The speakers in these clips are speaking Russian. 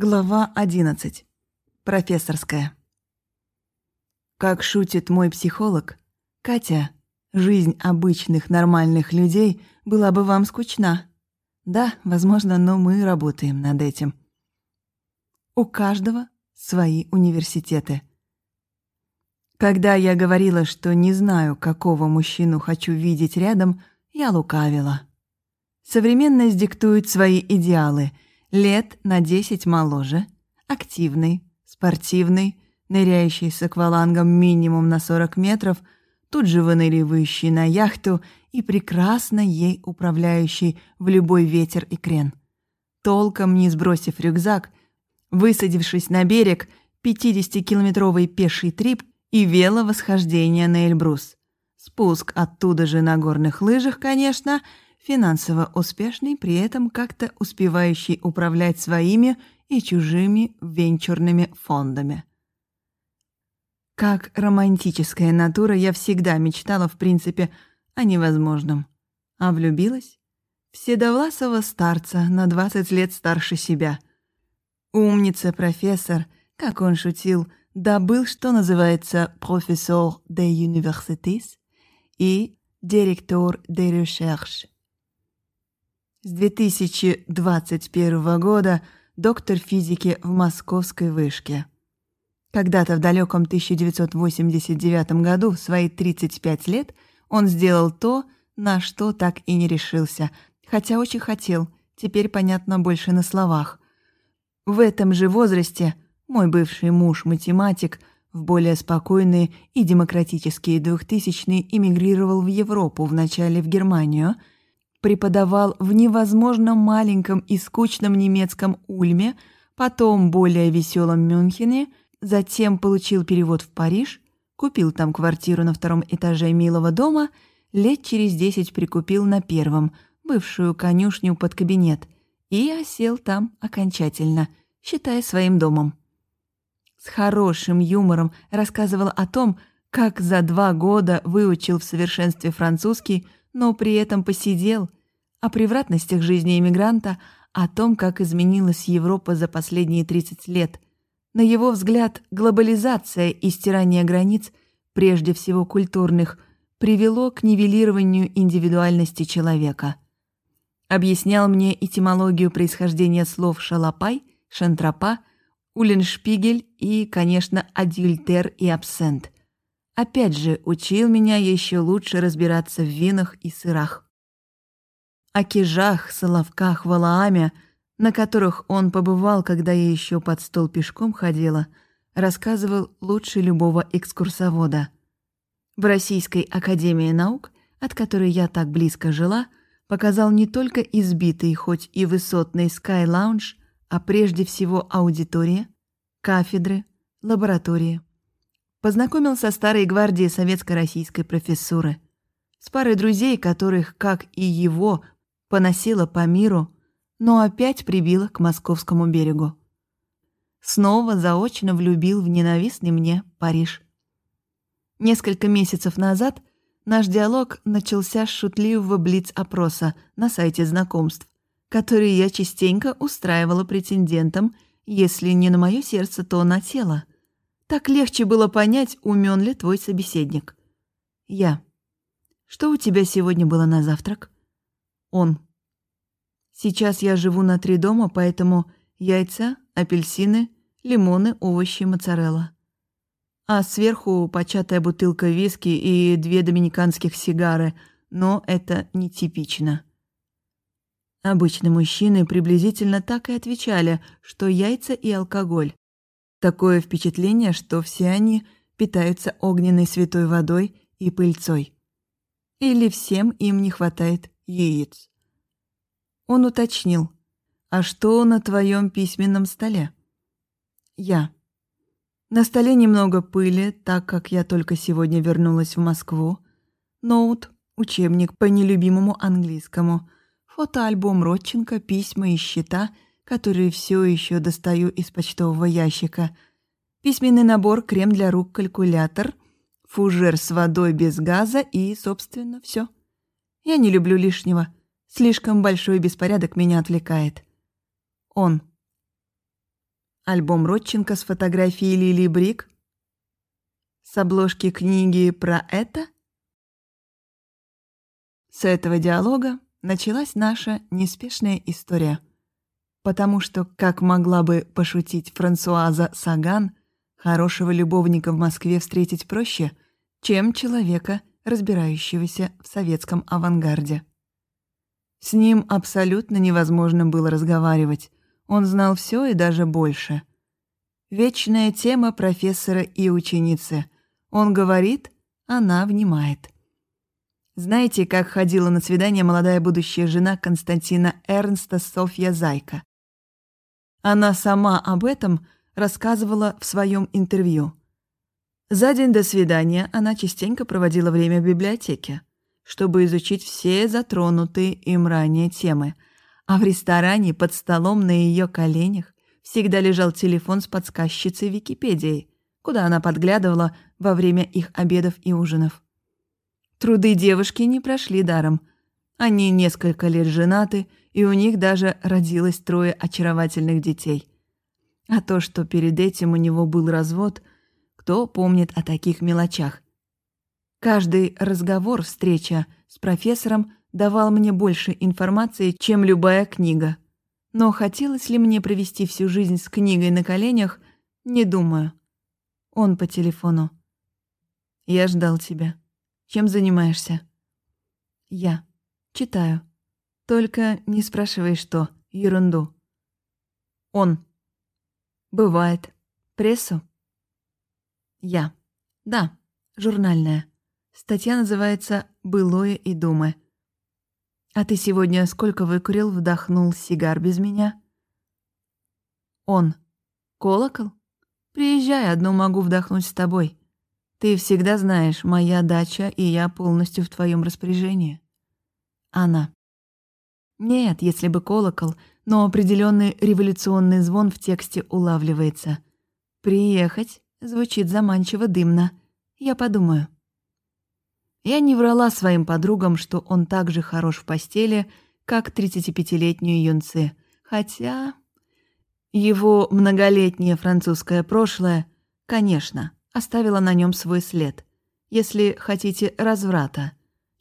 Глава 11. Профессорская. Как шутит мой психолог, Катя, жизнь обычных нормальных людей была бы вам скучна. Да, возможно, но мы работаем над этим. У каждого свои университеты. Когда я говорила, что не знаю, какого мужчину хочу видеть рядом, я лукавила. Современность диктует свои идеалы — лет на 10 моложе, активный, спортивный, ныряющий с аквалангом минимум на 40 метров, тут же выныривающий на яхту и прекрасно ей управляющий в любой ветер и крен. Толком не сбросив рюкзак, высадившись на берег, 50-километровый пеший трип и веловосхождение на Эльбрус. Спуск оттуда же на горных лыжах, конечно — финансово успешный, при этом как-то успевающий управлять своими и чужими венчурными фондами. Как романтическая натура я всегда мечтала, в принципе, о невозможном. А влюбилась? В старца на 20 лет старше себя. Умница, профессор, как он шутил, добыл, что называется «профессор des universités» и «директор des recherches». С 2021 года доктор физики в Московской вышке. Когда-то в далеком 1989 году, в свои 35 лет, он сделал то, на что так и не решился, хотя очень хотел, теперь понятно больше на словах. В этом же возрасте мой бывший муж-математик в более спокойные и демократические 2000-е эмигрировал в Европу, вначале в Германию – преподавал в невозможно маленьком и скучном немецком Ульме, потом более веселом Мюнхене, затем получил перевод в Париж, купил там квартиру на втором этаже милого дома, лет через десять прикупил на первом, бывшую конюшню под кабинет, и осел там окончательно, считая своим домом. С хорошим юмором рассказывал о том, как за два года выучил в совершенстве французский, но при этом посидел, о превратностях жизни иммигранта, о том, как изменилась Европа за последние 30 лет. На его взгляд, глобализация и стирание границ, прежде всего культурных, привело к нивелированию индивидуальности человека. Объяснял мне этимологию происхождения слов «шалопай», «шантропа», «уленшпигель» и, конечно, «адюльтер» и «абсент». Опять же, учил меня еще лучше разбираться в винах и сырах. О кижах, соловках, валааме, на которых он побывал, когда я еще под стол пешком ходила, рассказывал лучше любого экскурсовода. В Российской академии наук, от которой я так близко жила, показал не только избитый, хоть и высотный Sky Lounge, а прежде всего аудитория, кафедры, лаборатории. Познакомил со старой гвардией советско-российской профессуры, с парой друзей, которых, как и его, поносила по миру, но опять прибила к московскому берегу. Снова заочно влюбил в ненавистный мне Париж. Несколько месяцев назад наш диалог начался с шутливого блиц-опроса на сайте знакомств, который я частенько устраивала претендентам, если не на мое сердце, то на тело. Так легче было понять, умен ли твой собеседник. Я. Что у тебя сегодня было на завтрак? Он. Сейчас я живу на три дома, поэтому яйца, апельсины, лимоны, овощи, моцарелла. А сверху початая бутылка виски и две доминиканских сигары, но это нетипично. Обычно мужчины приблизительно так и отвечали, что яйца и алкоголь. Такое впечатление, что все они питаются огненной святой водой и пыльцой. Или всем им не хватает яиц. Он уточнил, «А что на твоем письменном столе?» «Я». На столе немного пыли, так как я только сегодня вернулась в Москву. Ноут, учебник по нелюбимому английскому, фотоальбом Родченко, письма и счета — которые все еще достаю из почтового ящика, письменный набор, крем для рук, калькулятор, фужер с водой без газа и, собственно, все. Я не люблю лишнего. Слишком большой беспорядок меня отвлекает. Он. Альбом Родченко с фотографией Лили Брик? С обложки книги про это? С этого диалога началась наша неспешная история. Потому что, как могла бы пошутить Франсуаза Саган, хорошего любовника в Москве встретить проще, чем человека, разбирающегося в советском авангарде. С ним абсолютно невозможно было разговаривать. Он знал все и даже больше. Вечная тема профессора и ученицы. Он говорит, она внимает. Знаете, как ходила на свидание молодая будущая жена Константина Эрнста Софья Зайка? Она сама об этом рассказывала в своем интервью. За день до свидания она частенько проводила время в библиотеке, чтобы изучить все затронутые им ранее темы, а в ресторане под столом на ее коленях всегда лежал телефон с подсказчицей Википедией, куда она подглядывала во время их обедов и ужинов. Труды девушки не прошли даром. Они несколько лет женаты, и у них даже родилось трое очаровательных детей. А то, что перед этим у него был развод – кто помнит о таких мелочах? Каждый разговор, встреча с профессором давал мне больше информации, чем любая книга. Но хотелось ли мне провести всю жизнь с книгой на коленях, не думаю. Он по телефону. Я ждал тебя. Чем занимаешься? Я. Читаю. Только не спрашивай, что. Ерунду. Он. Бывает. Прессу? Я. Да, журнальная. Статья называется «Былое и думы». А ты сегодня сколько выкурил, вдохнул сигар без меня? Он. Колокол? Приезжай, одну могу вдохнуть с тобой. Ты всегда знаешь, моя дача, и я полностью в твоем распоряжении. Она. Нет, если бы колокол, но определенный революционный звон в тексте улавливается. Приехать Звучит заманчиво дымно. Я подумаю. Я не врала своим подругам, что он так же хорош в постели, как 35-летнюю юнцы. Хотя... Его многолетнее французское прошлое, конечно, оставило на нем свой след. Если хотите, разврата.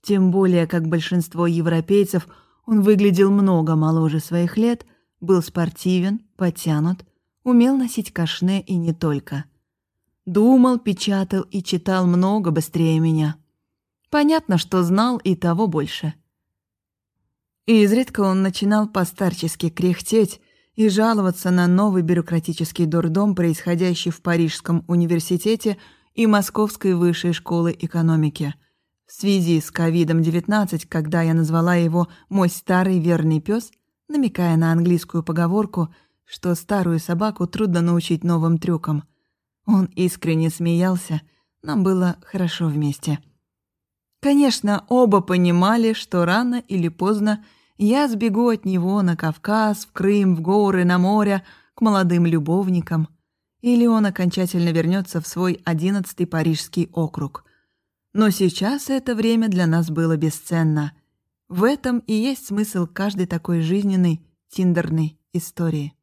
Тем более, как большинство европейцев, он выглядел много моложе своих лет, был спортивен, подтянут, умел носить кашне и не только – Думал, печатал и читал много быстрее меня. Понятно, что знал и того больше. Изредка он начинал постарчески кряхтеть и жаловаться на новый бюрократический дурдом, происходящий в Парижском университете и Московской высшей школы экономики. В связи с ковидом-19, когда я назвала его «мой старый верный пес, намекая на английскую поговорку, что старую собаку трудно научить новым трюкам – он искренне смеялся, нам было хорошо вместе. Конечно, оба понимали, что рано или поздно я сбегу от него на Кавказ, в Крым, в горы, на море, к молодым любовникам. Или он окончательно вернется в свой одиннадцатый парижский округ. Но сейчас это время для нас было бесценно. В этом и есть смысл каждой такой жизненной, тиндерной истории.